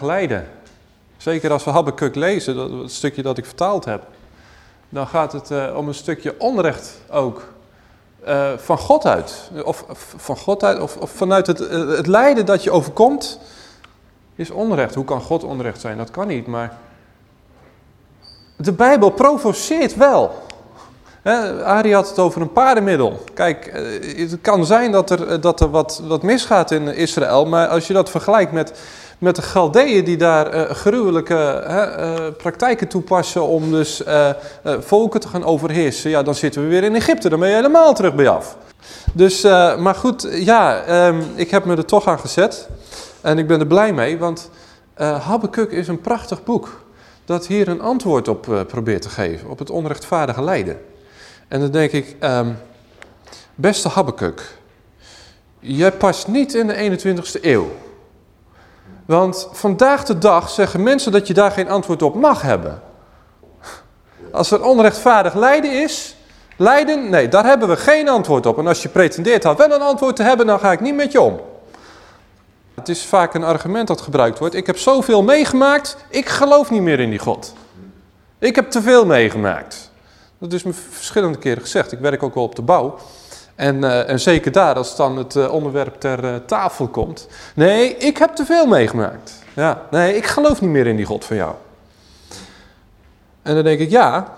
lijden. Zeker als we Habakkuk lezen, dat, het stukje dat ik vertaald heb. Dan gaat het uh, om een stukje onrecht ook. Uh, van God uit. Of van God uit, of, of vanuit het, uh, het lijden dat je overkomt, is onrecht. Hoe kan God onrecht zijn? Dat kan niet, maar de Bijbel provoceert wel. He, Arie had het over een paardenmiddel. Kijk, het kan zijn dat er, dat er wat, wat misgaat in Israël, maar als je dat vergelijkt met met de Galdeeën die daar uh, gruwelijke uh, praktijken toepassen om dus uh, volken te gaan overheersen. Ja, dan zitten we weer in Egypte, dan ben je helemaal terug bij af. Dus, maar goed, ja, um, ik heb me er toch aan gezet. En ik ben er blij mee, want Habakkuk is een prachtig boek. Dat hier een antwoord op probeert te geven, op het onrechtvaardige lijden. En dan denk ik, um, beste Habakkuk, jij past niet in de 21ste eeuw. Want vandaag de dag zeggen mensen dat je daar geen antwoord op mag hebben. Als er onrechtvaardig lijden is, lijden, nee, daar hebben we geen antwoord op. En als je pretendeert al wel een antwoord te hebben, dan ga ik niet met je om. Het is vaak een argument dat gebruikt wordt. Ik heb zoveel meegemaakt, ik geloof niet meer in die God. Ik heb te veel meegemaakt. Dat is me verschillende keren gezegd. Ik werk ook wel op de bouw. En, uh, en zeker daar, als dan het uh, onderwerp ter uh, tafel komt. Nee, ik heb te veel meegemaakt. Ja, nee, ik geloof niet meer in die God van jou. En dan denk ik, ja.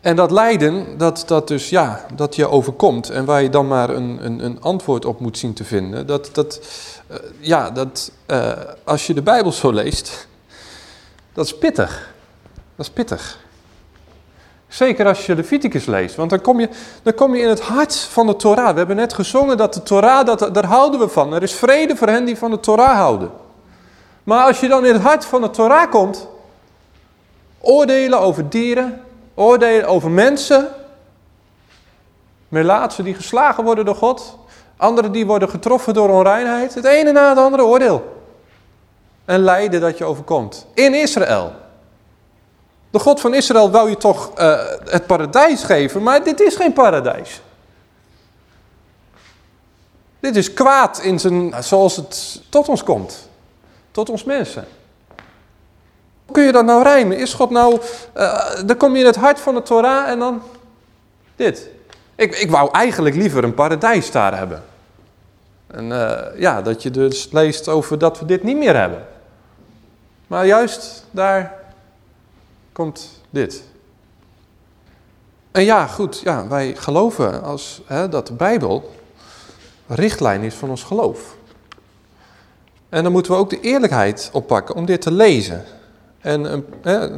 En dat lijden, dat, dat dus, ja, dat je overkomt. En waar je dan maar een, een, een antwoord op moet zien te vinden. Dat, dat ja, dat, als je de Bijbel zo leest, dat is pittig. Dat is pittig. Zeker als je Leviticus leest, want dan kom, je, dan kom je in het hart van de Torah. We hebben net gezongen dat de Torah, dat, daar houden we van. Er is vrede voor hen die van de Torah houden. Maar als je dan in het hart van de Torah komt, oordelen over dieren, oordelen over mensen, melaatsen die geslagen worden door God, anderen die worden getroffen door onreinheid, het ene na het andere oordeel. En lijden dat je overkomt. In Israël. De God van Israël wou je toch uh, het paradijs geven, maar dit is geen paradijs. Dit is kwaad in zijn, zoals het tot ons komt. Tot ons mensen. Hoe kun je dat nou rijmen? Is God nou, uh, dan kom je in het hart van de Torah en dan dit. Ik, ik wou eigenlijk liever een paradijs daar hebben. En uh, ja, dat je dus leest over dat we dit niet meer hebben. Maar juist daar komt dit. En ja, goed, ja, wij geloven als, hè, dat de Bijbel richtlijn is van ons geloof. En dan moeten we ook de eerlijkheid oppakken om dit te lezen. En hè,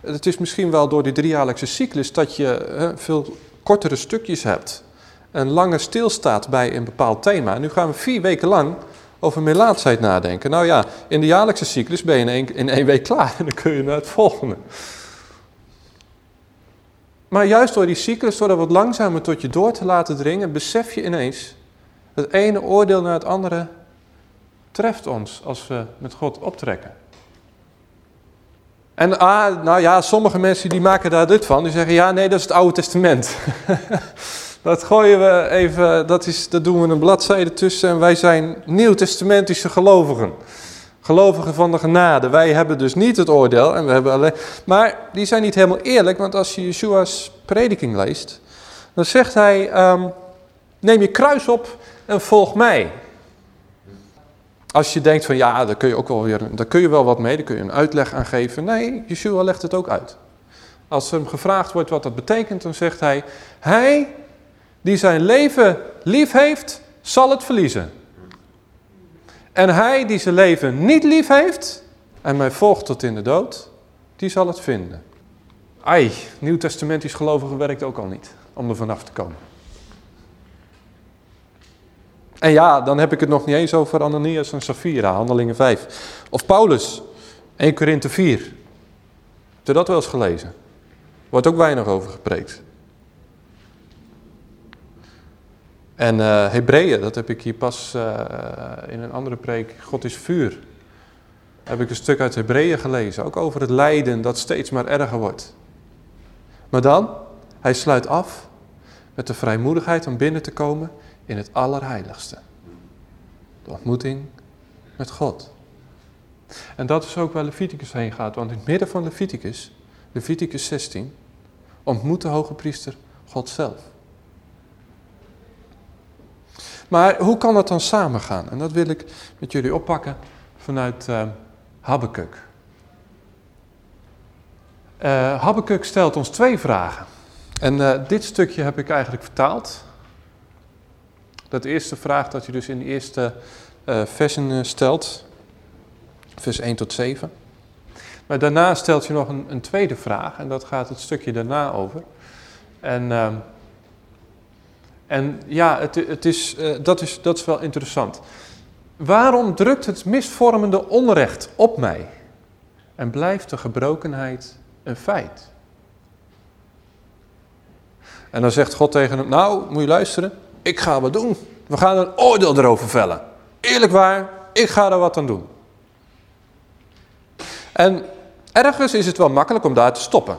het is misschien wel door die driejaarlijkse cyclus dat je hè, veel kortere stukjes hebt. En langer stilstaat bij een bepaald thema. nu gaan we vier weken lang over melaatsheid nadenken. Nou ja, in de jaarlijkse cyclus ben je in één, in één week klaar en dan kun je naar het volgende. Maar juist door die cyclus, door dat wat langzamer tot je door te laten dringen, besef je ineens, het ene oordeel naar het andere treft ons als we met God optrekken. En ah, nou ja, sommige mensen die maken daar dit van, die zeggen, ja nee, dat is het Oude Testament. Dat gooien we even, dat, is, dat doen we een bladzijde tussen en wij zijn nieuwtestamentische gelovigen. Gelovigen van de genade. Wij hebben dus niet het oordeel. En we hebben alleen... Maar die zijn niet helemaal eerlijk, want als je Yeshua's prediking leest, dan zegt hij, um, neem je kruis op en volg mij. Als je denkt van ja, daar kun je ook wel weer, daar kun je wel wat mee, daar kun je een uitleg aan geven. Nee, Yeshua legt het ook uit. Als hem gevraagd wordt wat dat betekent, dan zegt hij, hij die zijn leven lief heeft, zal het verliezen. En hij die zijn leven niet lief heeft en mij volgt tot in de dood, die zal het vinden. Ai, nieuwtestamentisch gelovigen werkt ook al niet om er vanaf te komen. En ja, dan heb ik het nog niet eens over Ananias en Safira, Handelingen 5. Of Paulus, 1 Korinthe 4. Heb je dat wel eens gelezen? Wordt ook weinig over gepreekt. En uh, Hebreeën, dat heb ik hier pas uh, in een andere preek, God is vuur. Heb ik een stuk uit Hebreeën gelezen, ook over het lijden dat steeds maar erger wordt. Maar dan, hij sluit af met de vrijmoedigheid om binnen te komen in het allerheiligste. De ontmoeting met God. En dat is ook waar Leviticus heen gaat, want in het midden van Leviticus, Leviticus 16, ontmoet de hoge priester God zelf. Maar hoe kan dat dan samengaan? En dat wil ik met jullie oppakken vanuit uh, Habakkuk. Uh, Habakkuk stelt ons twee vragen. En uh, dit stukje heb ik eigenlijk vertaald. Dat eerste vraag dat je dus in de eerste versen stelt. Vers 1 tot 7. Maar daarna stelt je nog een, een tweede vraag. En dat gaat het stukje daarna over. En, uh, en ja, het, het is, uh, dat, is, dat is wel interessant. Waarom drukt het misvormende onrecht op mij? En blijft de gebrokenheid een feit? En dan zegt God tegen hem, nou, moet je luisteren, ik ga wat doen. We gaan een oordeel erover vellen. Eerlijk waar, ik ga er wat aan doen. En ergens is het wel makkelijk om daar te stoppen.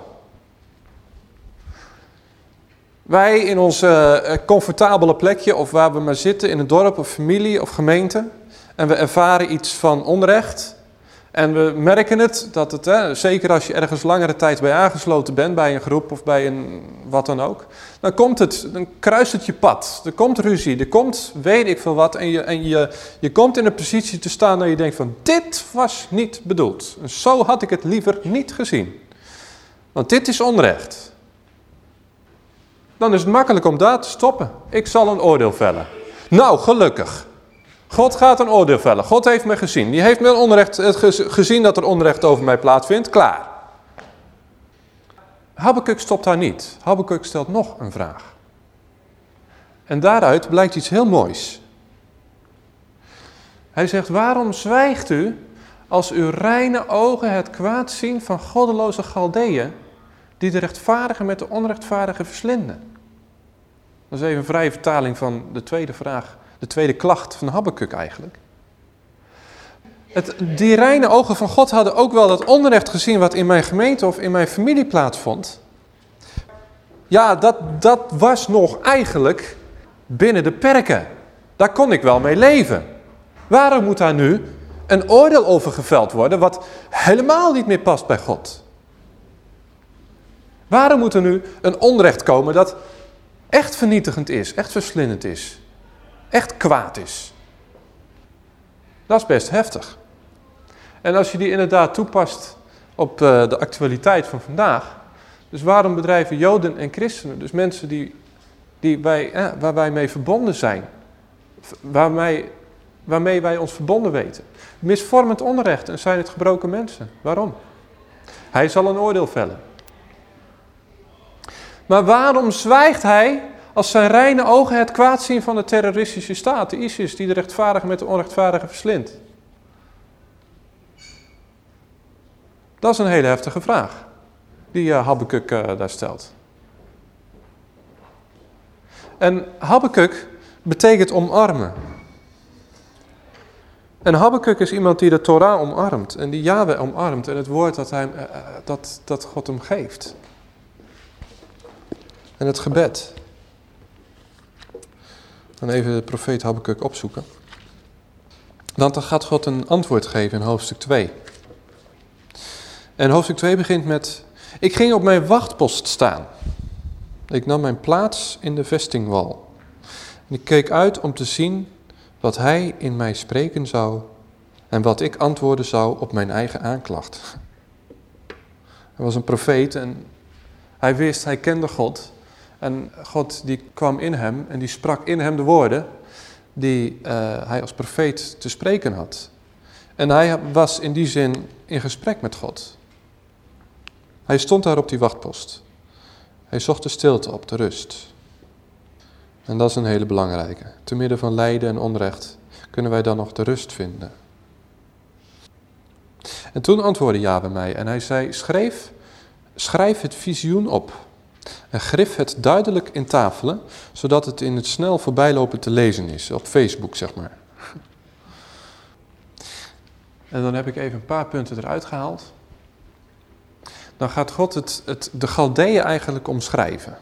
Wij in ons uh, comfortabele plekje, of waar we maar zitten, in een dorp of familie of gemeente, en we ervaren iets van onrecht, en we merken het, dat het, hè, zeker als je ergens langere tijd bij aangesloten bent, bij een groep of bij een wat dan ook, dan komt het, dan kruist het je pad. Er komt ruzie, er komt weet ik veel wat en je, en je, je komt in een positie te staan dat je denkt van dit was niet bedoeld. Zo had ik het liever niet gezien. Want dit is onrecht. Dan is het makkelijk om daar te stoppen. Ik zal een oordeel vellen. Nou, gelukkig. God gaat een oordeel vellen. God heeft me gezien. Die heeft me onrecht, gezien dat er onrecht over mij plaatsvindt. Klaar. Habakkuk stopt daar niet. Habakkuk stelt nog een vraag. En daaruit blijkt iets heel moois. Hij zegt, waarom zwijgt u als uw reine ogen het kwaad zien van goddeloze Galdeeën, die de rechtvaardigen met de onrechtvaardigen verslinden? Dat is even een vrije vertaling van de tweede vraag de tweede klacht van Habakkuk eigenlijk. Het, die reine ogen van God hadden ook wel dat onrecht gezien wat in mijn gemeente of in mijn familie plaatsvond. Ja, dat, dat was nog eigenlijk binnen de perken. Daar kon ik wel mee leven. Waarom moet daar nu een oordeel over geveld worden wat helemaal niet meer past bij God? Waarom moet er nu een onrecht komen dat echt vernietigend is, echt verslindend is? echt kwaad is. Dat is best heftig. En als je die inderdaad toepast op eh, de actualiteit van vandaag. Dus waarom bedrijven Joden en christenen, dus mensen die, die wij, eh, waar wij mee verbonden zijn. Waarmee, waarmee wij ons verbonden weten. Misvormend onrecht en zijn het gebroken mensen. Waarom? Hij zal een oordeel vellen. Maar waarom zwijgt hij als zijn reine ogen het kwaad zien van de terroristische staat, de ISIS, die de rechtvaardige met de onrechtvaardige verslindt? Dat is een hele heftige vraag, die uh, Habakkuk uh, daar stelt. En Habakkuk betekent omarmen. En Habakkuk is iemand die de Torah omarmt en die Yahweh omarmt en het woord dat, hij, uh, dat, dat God hem geeft. En het gebed. Dan even de profeet Habakkuk opzoeken. Want dan gaat God een antwoord geven in hoofdstuk 2. En hoofdstuk 2 begint met... Ik ging op mijn wachtpost staan. Ik nam mijn plaats in de vestingwal. En ik keek uit om te zien wat hij in mij spreken zou... en wat ik antwoorden zou op mijn eigen aanklacht. Hij was een profeet en hij wist, hij kende God... En God die kwam in hem en die sprak in hem de woorden die uh, hij als profeet te spreken had. En hij was in die zin in gesprek met God. Hij stond daar op die wachtpost. Hij zocht de stilte op, de rust. En dat is een hele belangrijke. Te midden van lijden en onrecht kunnen wij dan nog de rust vinden. En toen antwoordde Yahweh mij en hij zei, schrijf, schrijf het visioen op en grif het duidelijk in tafelen, zodat het in het snel voorbijlopen te lezen is, op Facebook zeg maar. En dan heb ik even een paar punten eruit gehaald. Dan gaat God het, het, de Galdeeën eigenlijk omschrijven.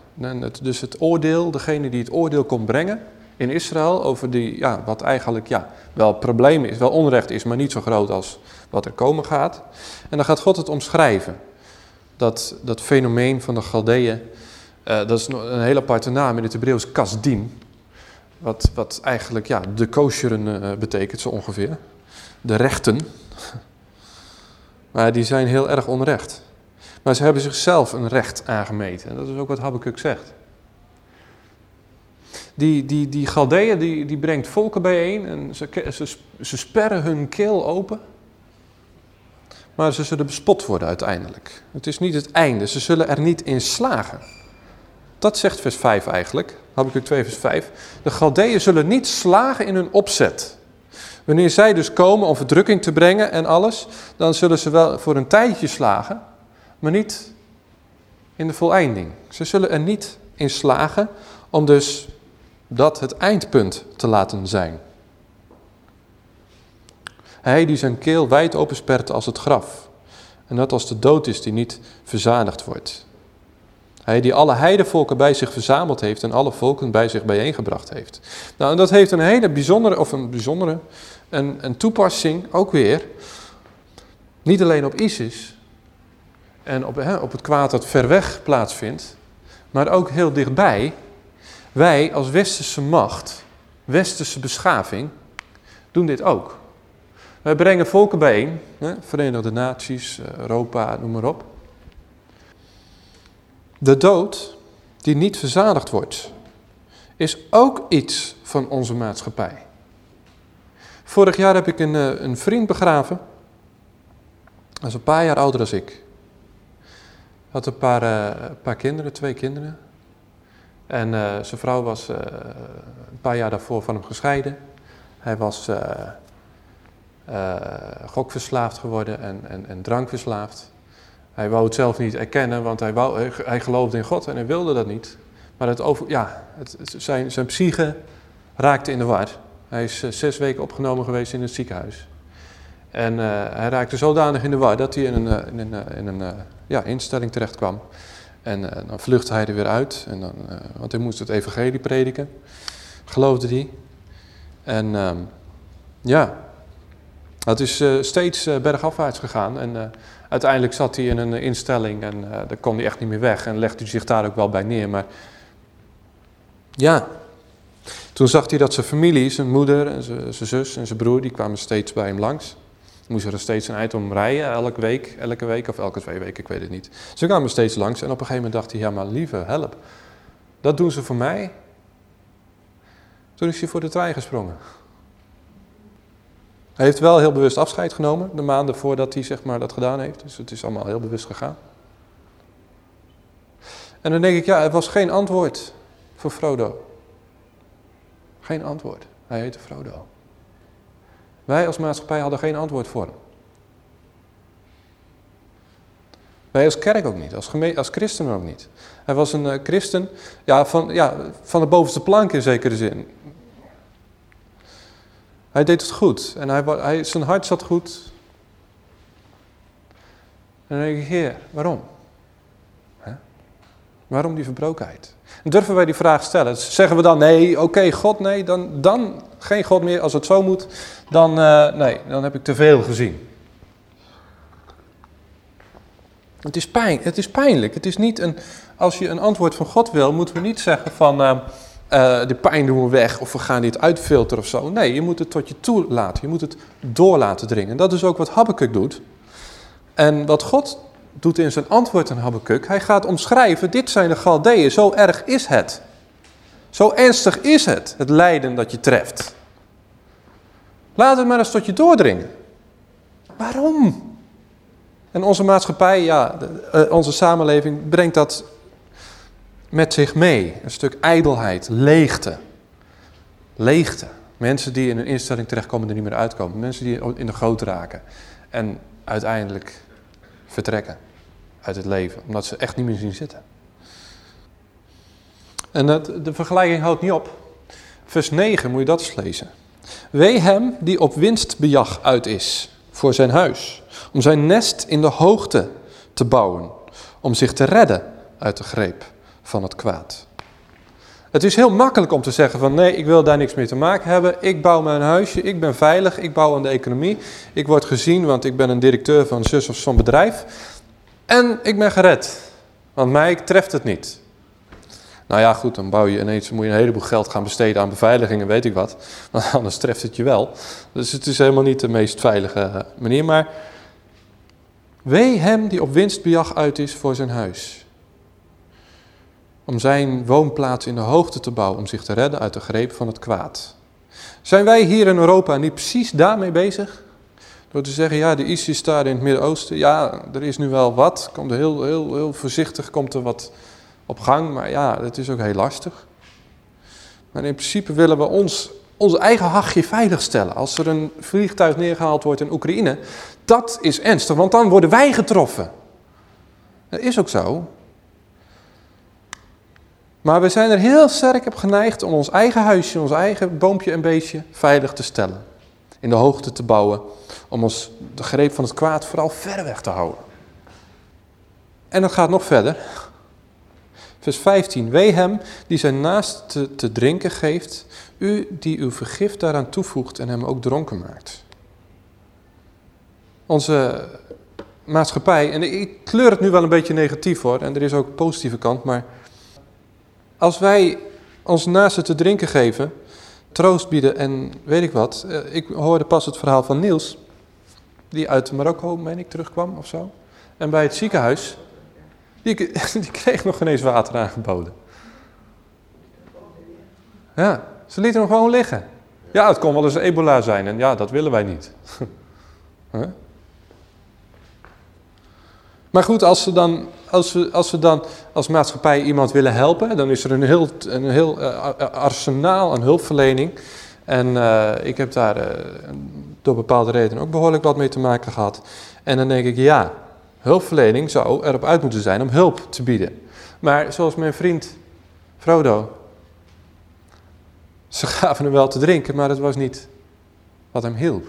Dus het oordeel, degene die het oordeel komt brengen, in Israël over die, ja, wat eigenlijk ja, wel probleem is, wel onrecht is, maar niet zo groot als wat er komen gaat. En dan gaat God het omschrijven. Dat, dat fenomeen van de Galdeeën, dat is een hele aparte naam in het Hebreeuws, kasdim. Wat, wat eigenlijk ja, de kosheren uh, betekent zo ongeveer. De rechten. Maar die zijn heel erg onrecht. Maar ze hebben zichzelf een recht aangemeten. En dat is ook wat Habakkuk zegt. Die, die, die Galdeeën die, die brengt volken bijeen en ze, ze, ze sperren hun keel open. Maar ze zullen bespot worden uiteindelijk. Het is niet het einde, ze zullen er niet in slagen. Dat zegt vers 5 eigenlijk, Habakkuk 2 vers 5. De Galdeeën zullen niet slagen in hun opzet. Wanneer zij dus komen om verdrukking te brengen en alles, dan zullen ze wel voor een tijdje slagen, maar niet in de voleinding. Ze zullen er niet in slagen om dus dat het eindpunt te laten zijn. Hij die zijn keel wijd openspert als het graf. En dat als de dood is die niet verzadigd wordt. Hij die alle heidevolken bij zich verzameld heeft en alle volken bij zich bijeengebracht heeft. Nou, en dat heeft een hele bijzondere, of een bijzondere, een, een toepassing ook weer. Niet alleen op ISIS en op, hè, op het kwaad dat ver weg plaatsvindt, maar ook heel dichtbij. Wij als westerse macht, westerse beschaving, doen dit ook. Wij brengen volken bijeen, hè, Verenigde Naties, eh, Europa, noem maar op. De dood, die niet verzadigd wordt, is ook iets van onze maatschappij. Vorig jaar heb ik een, eh, een vriend begraven. Hij is een paar jaar ouder dan ik. Had een paar, uh, paar kinderen, twee kinderen. En uh, zijn vrouw was een paar jaar daarvoor van hem gescheiden. Hij was gokverslaafd geworden en, en, en drankverslaafd. Hij wou het zelf niet erkennen, want hij, wou, hij geloofde in God en hij wilde dat niet. Maar het over, ja, het, zijn, zijn psyche raakte in de war. Hij is uh, zes weken opgenomen geweest in het ziekenhuis. En uh, hij raakte zodanig in de war dat hij in een, uh, in een, in een ja, instelling terecht kwam. En dan vluchtte hij er weer uit, en dan, want hij moest het evangelie prediken. Geloofde hij. En ehm, ja, het is steeds bergafwaarts gegaan. En uiteindelijk zat hij in een instelling en daar kon hij echt niet meer weg. En legde hij zich daar ook wel bij neer. Maar ja, toen zag hij dat zijn familie, zijn moeder en zijn, zijn zus en zijn broer, die kwamen steeds bij hem langs. Moesten er steeds een eind om rijden, elke week, elke week of elke twee weken, ik weet het niet. Ze kwamen steeds langs en op een gegeven moment dacht hij, ja maar lieve, help. Dat doen ze voor mij. Toen is hij voor de trein gesprongen. Hij heeft wel heel bewust afscheid genomen, de maanden voordat hij zeg maar, dat gedaan heeft. Dus het is allemaal heel bewust gegaan. En dan denk ik, ja, er was geen antwoord voor Frodo. Geen antwoord. Hij heette Frodo. Wij als maatschappij hadden geen antwoord voor hem. Wij als kerk ook niet, als, als christen ook niet. Hij was een uh, christen ja, van, ja, van de bovenste plank in zekere zin. Hij deed het goed en hij, hij, zijn hart zat goed. En dan denk ik, Heer, waarom? Waarom die verbrokenheid? durven wij die vraag stellen? Zeggen we dan, nee, oké, God, nee, dan, dan geen God meer. Als het zo moet, dan, uh, nee, dan heb ik te veel gezien. Het is, pijn, het is pijnlijk. Het is niet een, als je een antwoord van God wil, moeten we niet zeggen van, uh, uh, de pijn doen we weg of we gaan dit uitfilteren of zo. Nee, je moet het tot je toe laten. Je moet het door laten dringen. Dat is ook wat Habakkuk doet. En wat God doet in zijn antwoord aan Habakkuk. Hij gaat omschrijven, dit zijn de Galdeeën, zo erg is het. Zo ernstig is het, het lijden dat je treft. Laat het maar eens tot je doordringen. Waarom? En onze maatschappij, ja, eh, onze samenleving brengt dat met zich mee. Een stuk ijdelheid, leegte. Leegte. Mensen die in een instelling terechtkomen er niet meer uitkomen. Mensen die in de goot raken. En uiteindelijk vertrekken uit het leven, omdat ze echt niet meer zien zitten. En dat, de vergelijking houdt niet op. Vers 9 moet je dat eens lezen. Wee hem die op winstbejag uit is voor zijn huis, om zijn nest in de hoogte te bouwen, om zich te redden uit de greep van het kwaad. Het is heel makkelijk om te zeggen van nee, ik wil daar niks mee te maken hebben. Ik bouw mijn huisje, ik ben veilig, ik bouw aan de economie. Ik word gezien, want ik ben een directeur van zus of zo'n bedrijf. En ik ben gered, want mij treft het niet. Nou ja, goed, dan bouw je ineens, moet je een heleboel geld gaan besteden aan beveiligingen, weet ik wat. Want anders treft het je wel. Dus het is helemaal niet de meest veilige manier. Maar wee hem die op winstbejag uit is voor zijn huis. Om zijn woonplaats in de hoogte te bouwen, om zich te redden uit de greep van het kwaad. Zijn wij hier in Europa niet precies daarmee bezig? Door te zeggen, ja, de ISIS daar in het Midden-Oosten, ja, er is nu wel wat. Komt er heel, heel, heel voorzichtig komt er wat op gang, maar ja, het is ook heel lastig. Maar in principe willen we ons, onze eigen hachje veiligstellen. Als er een vliegtuig neergehaald wordt in Oekraïne, dat is ernstig, want dan worden wij getroffen. Dat is ook zo. Maar we zijn er heel sterk op geneigd om ons eigen huisje, ons eigen boompje en beestje veilig te stellen. In de hoogte te bouwen, om ons de greep van het kwaad vooral ver weg te houden. En dat gaat nog verder. Vers 15. Wee hem die zijn naast te, drinken geeft, u die uw vergif daaraan toevoegt en hem ook dronken maakt. Onze maatschappij, en ik kleur het nu wel een beetje negatief hoor, en er is ook een positieve kant, maar als wij ons naasten te drinken geven, troost bieden en weet ik wat. Eh, ik hoorde pas het verhaal van Niels, die uit Marokko, meen ik, terugkwam of zo. En bij het ziekenhuis die, die kreeg nog geen eens water aangeboden. Ja, ze lieten hem gewoon liggen. Ja, het kon wel eens ebola zijn en ja, dat willen wij niet. Maar goed, als, ze dan, als, we, als we dan als maatschappij iemand willen helpen, dan is er een heel, een heel uh, arsenaal aan hulpverlening. En uh, ik heb daar uh, door bepaalde redenen ook behoorlijk wat mee te maken gehad. En dan denk ik, ja, Hulpverlening zou erop uit moeten zijn om hulp te bieden. Maar zoals mijn vriend Frodo. Ze gaven hem wel te drinken, maar dat was niet wat hem hielp.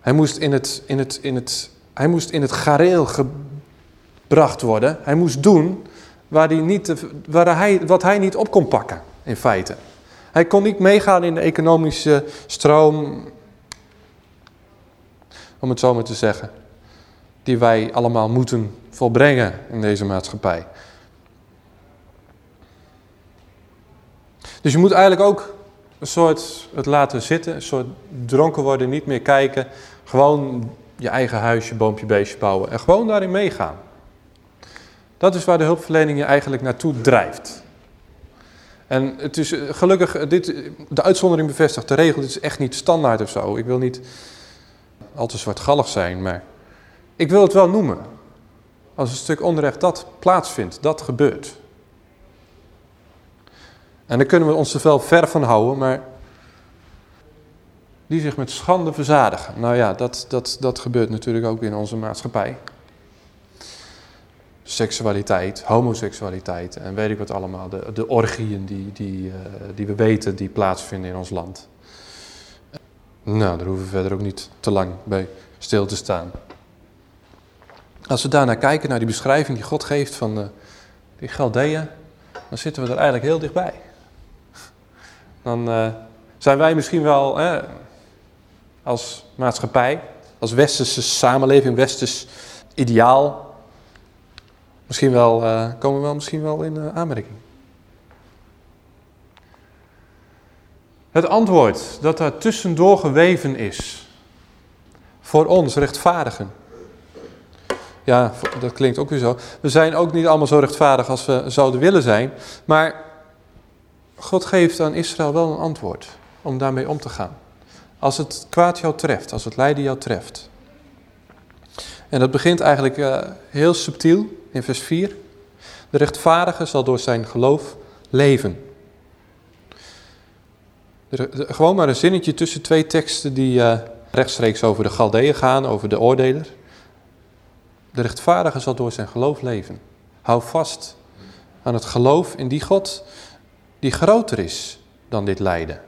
Hij moest in het, in het, in het, hij moest in het gareel gebracht worden. Hij moest doen waar hij niet, waar hij, wat hij niet op kon pakken, in feite. Hij kon niet meegaan in de economische stroom om het zo maar te zeggen, die wij allemaal moeten volbrengen in deze maatschappij. Dus je moet eigenlijk ook een soort het laten zitten, een soort dronken worden, niet meer kijken, gewoon je eigen huisje, boompje, beestje bouwen en gewoon daarin meegaan. Dat is waar de hulpverlening je eigenlijk naartoe drijft. En het is eh, gelukkig, dit, de uitzondering bevestigt de regel, dit is echt niet standaard of zo. Ik wil niet al te zwartgallig zijn, maar ik wil het wel noemen. Als een stuk onrecht dat plaatsvindt, dat gebeurt. En dan kunnen we ons er wel ver van houden, maar die zich met schande verzadigen. Nou ja, dat, dat, dat gebeurt natuurlijk ook in onze maatschappij. Seksualiteit, homoseksualiteit en weet ik wat allemaal. De, de orgieën die, die, uh, die we weten die plaatsvinden in ons land. Nou, daar hoeven we verder ook niet te lang bij stil te staan. Als we daarnaar kijken, naar die beschrijving die God geeft van de, die Galdeeën, dan zitten we er eigenlijk heel dichtbij. Dan uh, zijn wij misschien wel als maatschappij, als westerse samenleving, westers ideaal, misschien wel, uh, komen we wel misschien wel in uh, aanmerking. Het antwoord dat daar tussendoor geweven is. Voor ons rechtvaardigen. Ja, dat klinkt ook weer zo. We zijn ook niet allemaal zo rechtvaardig als we zouden willen zijn. Maar God geeft aan Israël wel een antwoord om daarmee om te gaan. Als het kwaad jou treft, als het lijden jou treft. En dat begint eigenlijk uh, heel subtiel in vers 4. De rechtvaardige zal door zijn geloof leven gewoon maar een zinnetje tussen twee teksten die uh, rechtstreeks over de Galdeeën gaan, over de oordeler. De rechtvaardige zal door zijn geloof leven. Hou vast aan het geloof in die God die groter is dan dit lijden.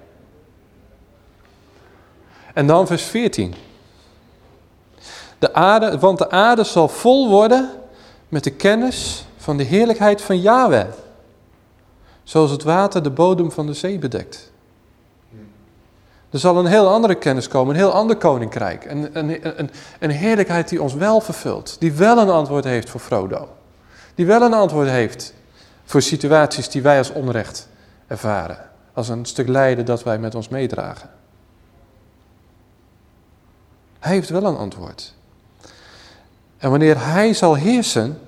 En dan vers 14. De aarde, want de aarde zal vol worden met de kennis van de heerlijkheid van Yahweh. Zoals het water de bodem van de zee bedekt. Er zal een heel andere kennis komen, een heel ander koninkrijk. Een, een, een, een heerlijkheid die ons wel vervult. Die wel een antwoord heeft voor Frodo. Die wel een antwoord heeft voor situaties die wij als onrecht ervaren. Als een stuk lijden dat wij met ons meedragen. Hij heeft wel een antwoord. En wanneer hij zal heersen,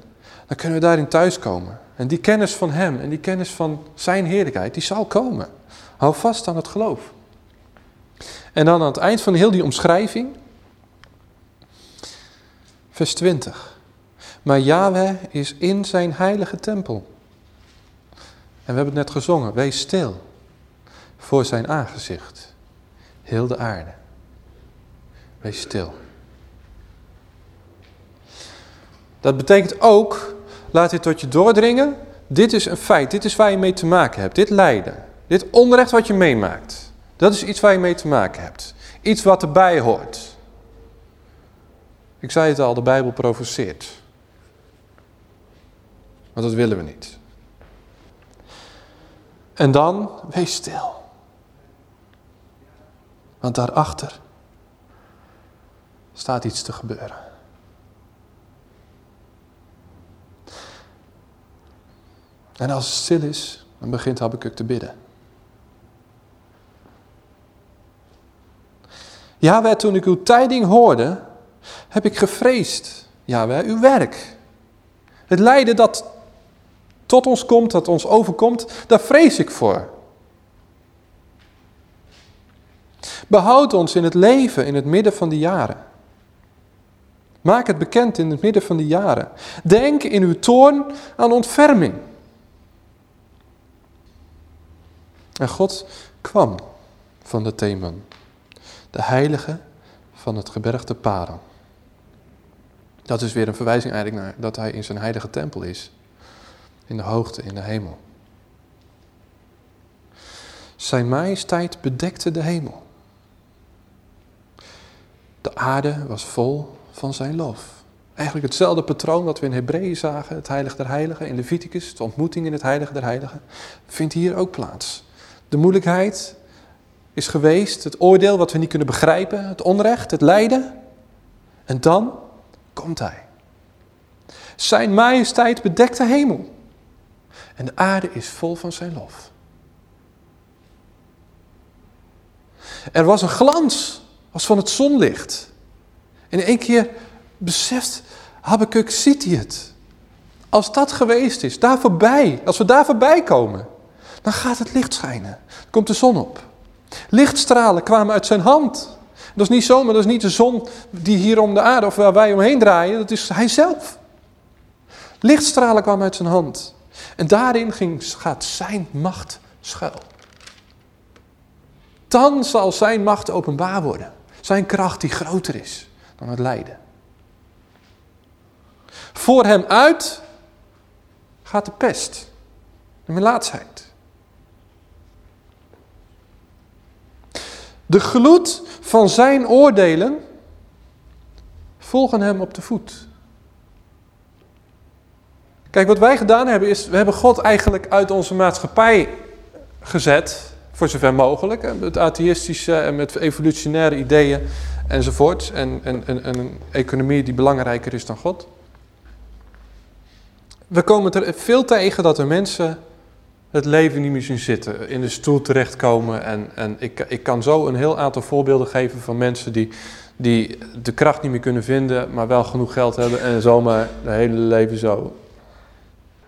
dan kunnen we daarin thuiskomen. En die kennis van hem en die kennis van zijn heerlijkheid, die zal komen. Hou vast aan het geloof. En dan aan het eind van heel die omschrijving, vers 20. Maar Yahweh is in zijn heilige tempel. En we hebben het net gezongen, wees stil voor zijn aangezicht. Heel de aarde. Wees stil. Dat betekent ook, laat dit tot je doordringen, dit is een feit, dit is waar je mee te maken hebt. Dit lijden, dit onrecht wat je meemaakt. Dat is iets waar je mee te maken hebt. Iets wat erbij hoort. Ik zei het al, de Bijbel provoceert. Maar dat willen we niet. En dan, wees stil. Want daarachter staat iets te gebeuren. En als het stil is, dan begint Habakkuk te bidden. Ja, toen ik uw tijding hoorde, heb ik gevreesd. Ja, uw werk. Het lijden dat tot ons komt, dat ons overkomt, daar vrees ik voor. Behoud ons in het leven in het midden van die jaren. Maak het bekend in het midden van die jaren. Denk in uw toorn aan ontferming. En God kwam van de Theman, de heilige van het gebergte Paran. Dat is weer een verwijzing eigenlijk naar dat hij in zijn heilige tempel is. In de hoogte, in de hemel. Zijn majesteit bedekte de hemel. De aarde was vol van zijn lof. Eigenlijk hetzelfde patroon wat we in Hebreeën zagen, het heilige der heiligen, in Leviticus, de ontmoeting in het heilige der heiligen, vindt hier ook plaats. De moeilijkheid is geweest, het oordeel wat we niet kunnen begrijpen, het onrecht, het lijden. En dan komt hij. Zijn majesteit bedekt de hemel. En de aarde is vol van zijn lof. Er was een glans als van het zonlicht. En in één keer beseft Habakkuk, ziet hij het. Als dat geweest is, daar voorbij, als we daar voorbij komen, dan gaat het licht schijnen. Dan komt de zon op. Lichtstralen kwamen uit zijn hand. Dat is niet zomaar, dat is niet de zon die hier om de aarde of waar wij omheen draaien, dat is hij zelf. Lichtstralen kwamen uit zijn hand. En daarin ging, gaat zijn macht schuil. Dan zal zijn macht openbaar worden. Zijn kracht die groter is dan het lijden. Voor hem uit gaat de pest, de melaatsheid. De gloed van zijn oordelen volgen hem op de voet. Kijk, wat wij gedaan hebben is, we hebben God eigenlijk uit onze maatschappij gezet, voor zover mogelijk. Met atheïstische en met evolutionaire ideeën enzovoort. En, en, en, en een economie die belangrijker is dan God. We komen er veel tegen dat er mensen het leven niet meer zien zitten, in de stoel terechtkomen. En, en ik, ik kan zo een heel aantal voorbeelden geven van mensen die, die de kracht niet meer kunnen vinden, maar wel genoeg geld hebben en zomaar het hele leven zo.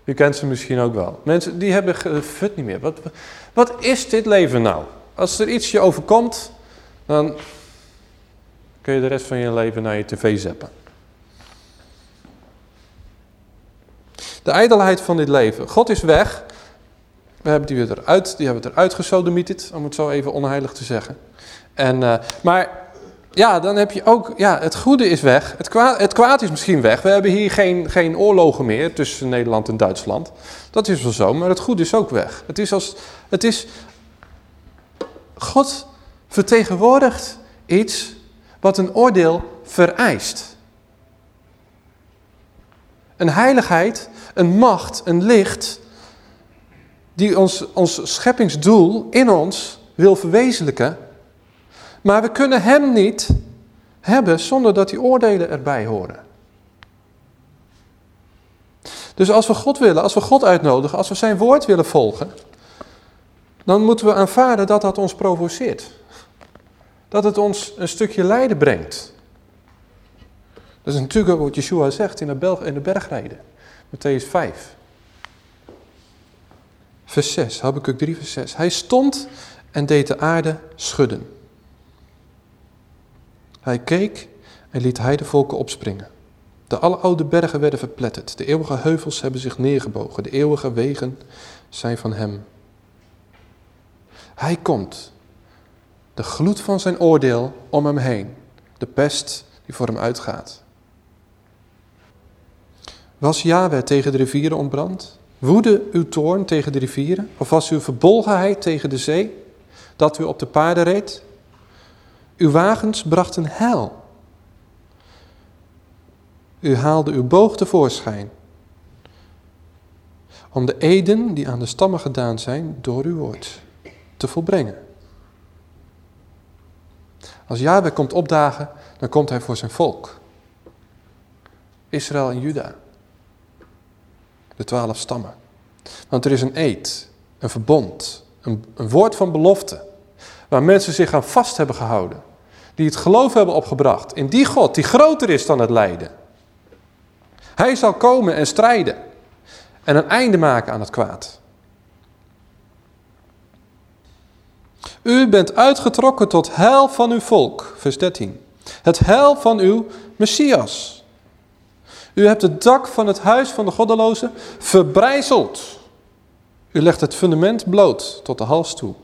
U kent ze misschien ook wel. Mensen die hebben fut niet meer. Wat, wat is dit leven nou? Als er iets je overkomt, dan kun je de rest van je leven naar je tv zeppen. De ijdelheid van dit leven. God is weg. We hebben die weer eruit, die hebben het eruit gesodemieterd, om het zo even onheilig te zeggen. En, uh, maar ja, dan heb je ook, ja, het goede is weg, het kwaad, het kwaad is misschien weg. We hebben hier geen, geen oorlogen meer tussen Nederland en Duitsland. Dat is wel zo, maar het goede is ook weg. Het is als, het is, God vertegenwoordigt iets wat een oordeel vereist. Een heiligheid, een macht, een licht die ons, ons scheppingsdoel in ons wil verwezenlijken. Maar we kunnen hem niet hebben zonder dat die oordelen erbij horen. Dus als we God willen, als we God uitnodigen, als we zijn woord willen volgen, dan moeten we aanvaarden dat dat ons provoceert. Dat het ons een stukje lijden brengt. Dat is natuurlijk ook wat Yeshua zegt in de, bergrijden. Matthäus 5. Vers 6, Habakkuk 3 vers 6. Hij stond en deed de aarde schudden. Hij keek en liet hij de volken opspringen. De oude bergen werden verpletterd. De eeuwige heuvels hebben zich neergebogen. De eeuwige wegen zijn van hem. Hij komt. De gloed van zijn oordeel om hem heen. De pest die voor hem uitgaat. Was Yahweh tegen de rivieren ontbrand? Woede uw toorn tegen de rivieren? Of was uw verbolgenheid tegen de zee? Dat u op de paarden reed? Uw wagens brachten hel. U haalde uw boog tevoorschijn. Om de eden die aan de stammen gedaan zijn door uw woord te volbrengen. Als Yahweh komt opdagen, dan komt hij voor zijn volk. Israël en Juda. De twaalf stammen. Want er is een eed, een verbond, een, een woord van belofte. Waar mensen zich aan vast hebben gehouden. Die het geloof hebben opgebracht in die God die groter is dan het lijden. Hij zal komen en strijden. En een einde maken aan het kwaad. U bent uitgetrokken tot heil van uw volk, vers 13. Het heil van uw Messias. U hebt het dak van het huis van de goddelozen verbrijzeld. U legt het fundament bloot tot de hals toe.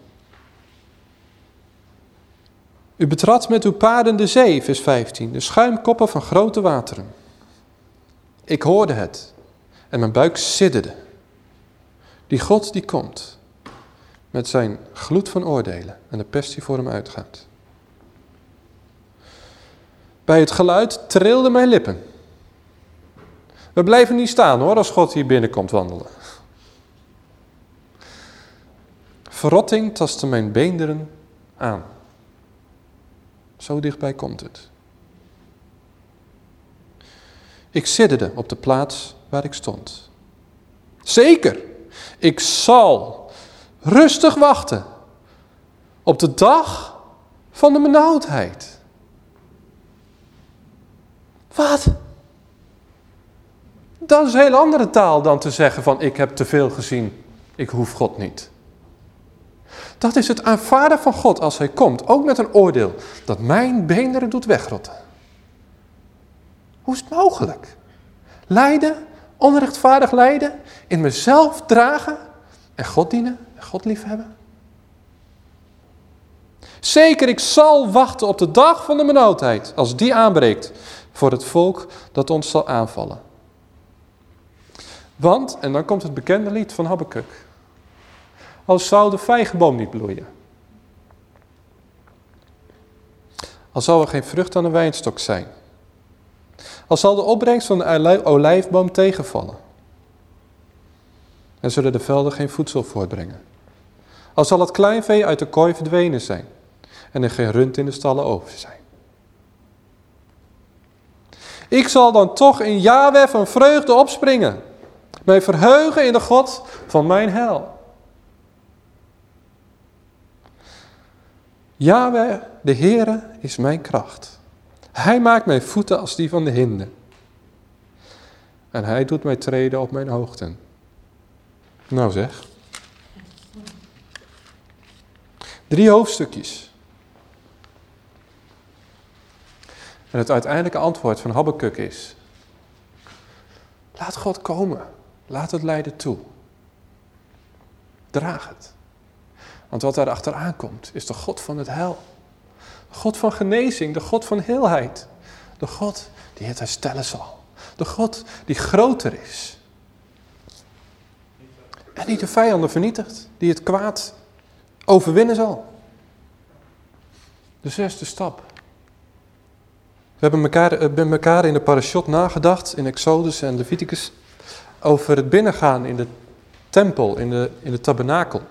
U betrad met uw paarden de zee, vers 15, de schuimkoppen van grote wateren. Ik hoorde het en mijn buik sidderde. Die God die komt met zijn gloed van oordelen en de pest die voor hem uitgaat. Bij het geluid trilden mijn lippen. We blijven niet staan hoor als God hier binnenkomt wandelen. Verrotting tastte mijn beenderen aan. Zo dichtbij komt het. Ik zitterde op de plaats waar ik stond. Zeker, ik zal rustig wachten op de dag van de benauwdheid. Wat? Dat is een heel andere taal dan te zeggen van ik heb te veel gezien, ik hoef God niet. Dat is het aanvaarden van God als hij komt, ook met een oordeel, dat mijn beenderen doet wegrotten. Hoe is het mogelijk? Lijden, onrechtvaardig lijden, in mezelf dragen en God dienen en God liefhebben? Zeker, ik zal wachten op de dag van de benauwdheid, als die aanbreekt, voor het volk dat ons zal aanvallen. Want, en dan komt het bekende lied van Habakkuk. Als zou de vijgenboom niet bloeien. Als zou er geen vrucht aan de wijnstok zijn. Als zal de opbrengst van de olijfboom tegenvallen. En zullen de velden geen voedsel voortbrengen. Als zal het kleinvee uit de kooi verdwenen zijn. En er geen rund in de stallen over zijn. Ik zal dan toch in Yahweh van vreugde opspringen. Mij verheugen in de God van mijn hel. Yahweh, de Heere, is mijn kracht. Hij maakt mijn voeten als die van de hinde. En hij doet mij treden op mijn hoogten. Nou zeg. Drie hoofdstukjes. En het uiteindelijke antwoord van Habakkuk is... Laat God komen. Laat het lijden toe. Draag het. Want wat daar achteraan komt, is de God van het hel. De God van genezing, de God van heelheid. De God die het herstellen zal. De God die groter is. En die de vijanden vernietigt, die het kwaad overwinnen zal. De zesde stap. We hebben elkaar, eh, met elkaar in de parashot nagedacht, in Exodus en Leviticus, over het binnengaan in de tempel, in de, in de tabernakel.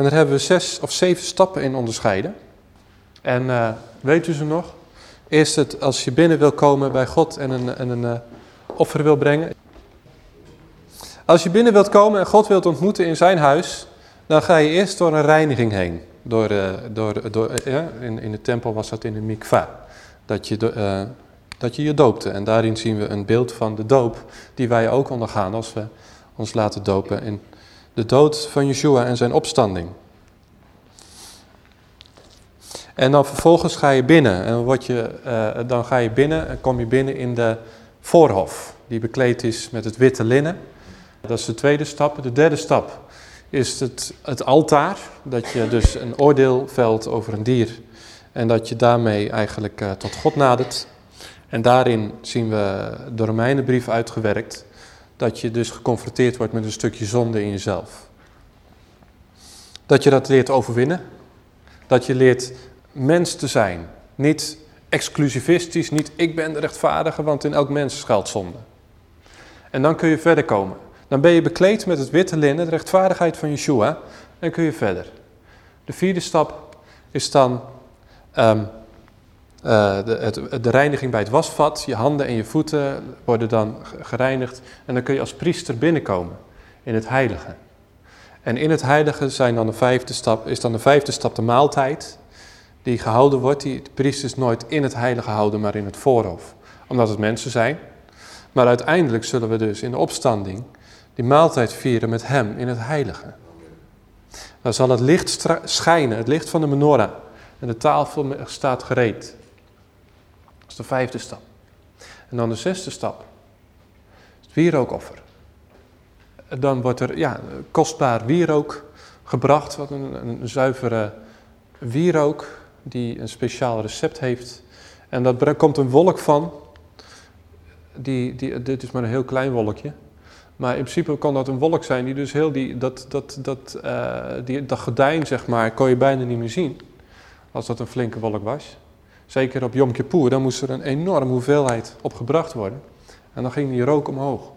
En daar hebben we zes of zeven stappen in onderscheiden. En uh, weet u ze nog? Eerst het, als je binnen wil komen bij God en een, en een uh, offer wil brengen. Als je binnen wilt komen en God wilt ontmoeten in zijn huis, dan ga je eerst door een reiniging heen. Door, uh, door, door, in, in de tempel was dat in de mikvah. Dat je, dat je je doopte. En daarin zien we een beeld van de doop die wij ook ondergaan als we ons laten dopen in de dood van Yeshua en zijn opstanding. En dan vervolgens ga je binnen. En word je, uh, dan ga je binnen en kom je binnen in de voorhof. Die bekleed is met het witte linnen. Dat is de tweede stap. De derde stap is het, het altaar. Dat je dus een oordeel velt over een dier. En dat je daarmee eigenlijk uh, tot God nadert. En daarin zien we de Romeinenbrief uitgewerkt. Dat je dus geconfronteerd wordt met een stukje zonde in jezelf. Dat je dat leert overwinnen. Dat je leert mens te zijn. Niet exclusivistisch, niet ik ben de rechtvaardige, want in elk mens schuilt zonde. En dan kun je verder komen. Dan ben je bekleed met het witte linnen, de rechtvaardigheid van Yeshua, en kun je verder. De vierde stap is dan um, uh, de, het, de, reiniging bij het wasvat. Je handen en je voeten worden dan gereinigd. En dan kun je als priester binnenkomen in het heilige. En in het heilige zijn dan de stap, is dan de vijfde stap de maaltijd die gehouden wordt, die de priesters nooit in het heilige houden, maar in het voorhof. Omdat het mensen zijn. Maar uiteindelijk zullen we dus in de opstanding die maaltijd vieren met hem in het heilige. Dan zal het licht schijnen, het licht van de menorah. En de tafel staat gereed. De vijfde stap. En dan de zesde stap. Het wierookoffer. Dan wordt er ja, kostbaar wierook gebracht, wat een, zuivere wierook die een speciaal recept heeft. En daar komt een wolk van. Die, die, dit is maar een heel klein wolkje. Maar in principe kan dat een wolk zijn die dus heel die, dat, dat, dat, uh, die, dat gordijn, zeg maar, kon je bijna niet meer zien. Als dat een flinke wolk was. Zeker op Yom Kippur, dan moest er een enorme hoeveelheid opgebracht worden. En dan ging die rook omhoog.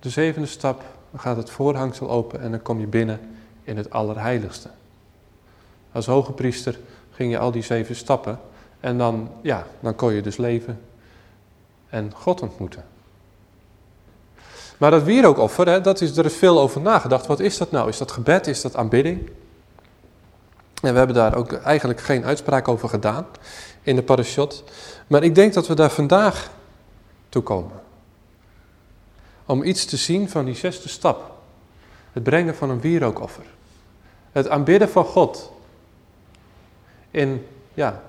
De zevende stap, dan gaat het voorhangsel open en dan kom je binnen in het Allerheiligste. Als hoge priester ging je al die zeven stappen en dan, ja, dan kon je dus leven en God ontmoeten. Maar dat wierookoffer, hè, dat is, er is veel over nagedacht. Wat is dat nou? Is dat gebed? Is dat aanbidding? En we hebben daar ook eigenlijk geen uitspraak over gedaan in de parashot. Maar ik denk dat we daar vandaag toe komen. Om iets te zien van die zesde stap. Het brengen van een wierookoffer. Het aanbidden van God in, ja,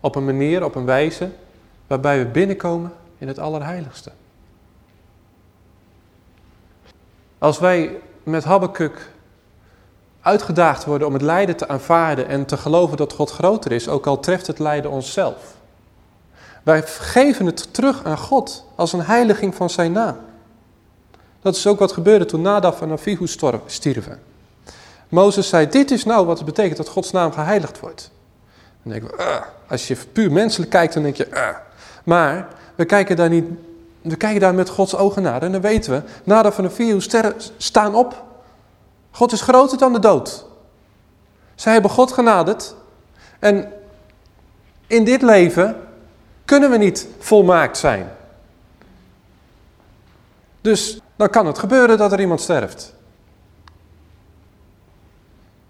op een manier, op een wijze, waarbij we binnenkomen in het Allerheiligste. Als wij met Habakkuk uitgedaagd worden om het lijden te aanvaarden en te geloven dat God groter is, ook al treft het lijden onszelf. Wij geven het terug aan God als een heiliging van zijn naam. Dat is ook wat gebeurde toen Nadab en Avihu stierven. Mozes zei, dit is nou wat het betekent dat Gods naam geheiligd wordt. Dan denk ik, uh, als je puur menselijk kijkt, dan denk je, uh. maar we kijken daar niet, we kijken daar met Gods ogen naar. En dan weten we, de vier sterren staan op. God is groter dan de dood. Zij hebben God genaderd. En in dit leven kunnen we niet volmaakt zijn. Dus dan kan het gebeuren dat er iemand sterft.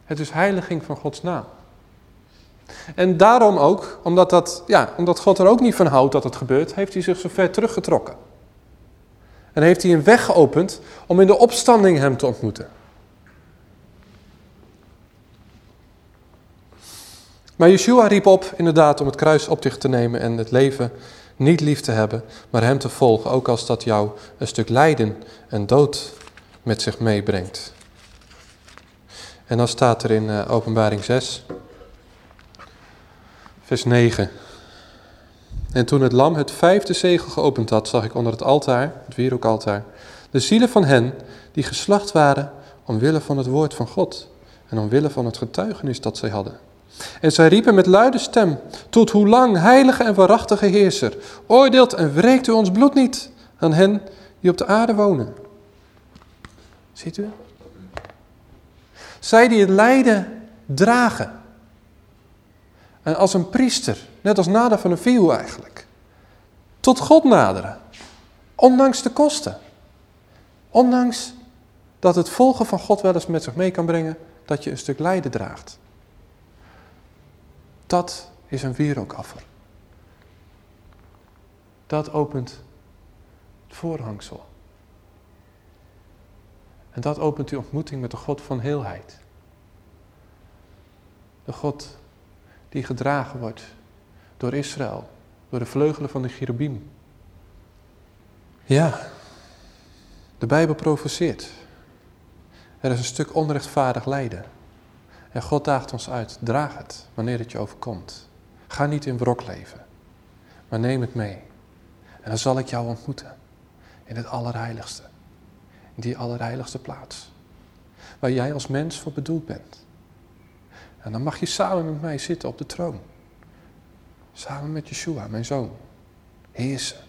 Het is heiliging van Gods naam. En daarom ook, omdat, dat, ja, omdat God er ook niet van houdt dat het gebeurt, heeft hij zich zo ver teruggetrokken. En heeft hij een weg geopend om in de opstanding hem te ontmoeten. Maar Yeshua riep op inderdaad om het kruis op zich te nemen en het leven niet lief te hebben, maar hem te volgen, ook als dat jou een stuk lijden en dood met zich meebrengt. En dan staat er in uh, openbaring 6, vers 9. En toen het lam het vijfde zegel geopend had, zag ik onder het altaar, het wierookaltaar, de zielen van hen die geslacht waren omwille van het woord van God en omwille van het getuigenis dat zij hadden. En zij riepen met luide stem, tot hoe lang, heilige en waarachtige heerser, oordeelt en wreekt u ons bloed niet aan hen die op de aarde wonen. Ziet u? Zij die het lijden dragen. En als een priester, net als nader van een view eigenlijk. Tot God naderen. Ondanks de kosten. Ondanks dat het volgen van God wel eens met zich mee kan brengen dat je een stuk lijden draagt. Dat is een wierookaffer. Dat opent het voorhangsel. En dat opent die ontmoeting met de God van heelheid. De God die gedragen wordt door Israël, door de vleugelen van de cherubim. Ja, de Bijbel provoceert. Er is een stuk onrechtvaardig lijden. En God daagt ons uit, draag het wanneer het je overkomt. Ga niet in wrok leven, maar neem het mee. En dan zal ik jou ontmoeten in het allerheiligste. In die allerheiligste plaats. Waar jij als mens voor bedoeld bent. En dan mag je samen met mij zitten op de troon. Samen met Yeshua, mijn zoon. Heersen.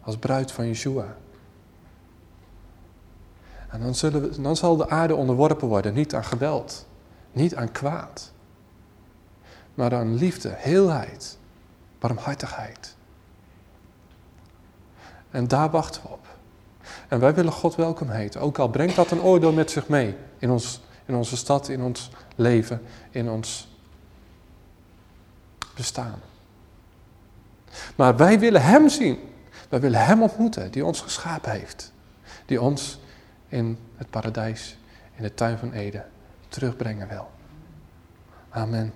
Als bruid van Yeshua. En dan, zullen we, dan zal de aarde onderworpen worden, niet aan geweld, niet aan kwaad, maar aan liefde, heelheid, barmhartigheid. En daar wachten we op. En wij willen God welkom heten, ook al brengt dat een oordeel met zich mee in, ons, in onze stad, in ons leven, in ons bestaan. Maar wij willen Hem zien. Wij willen Hem ontmoeten, die ons geschapen heeft. Die ons in het paradijs, in de tuin van Eden, terugbrengen wil. Amen.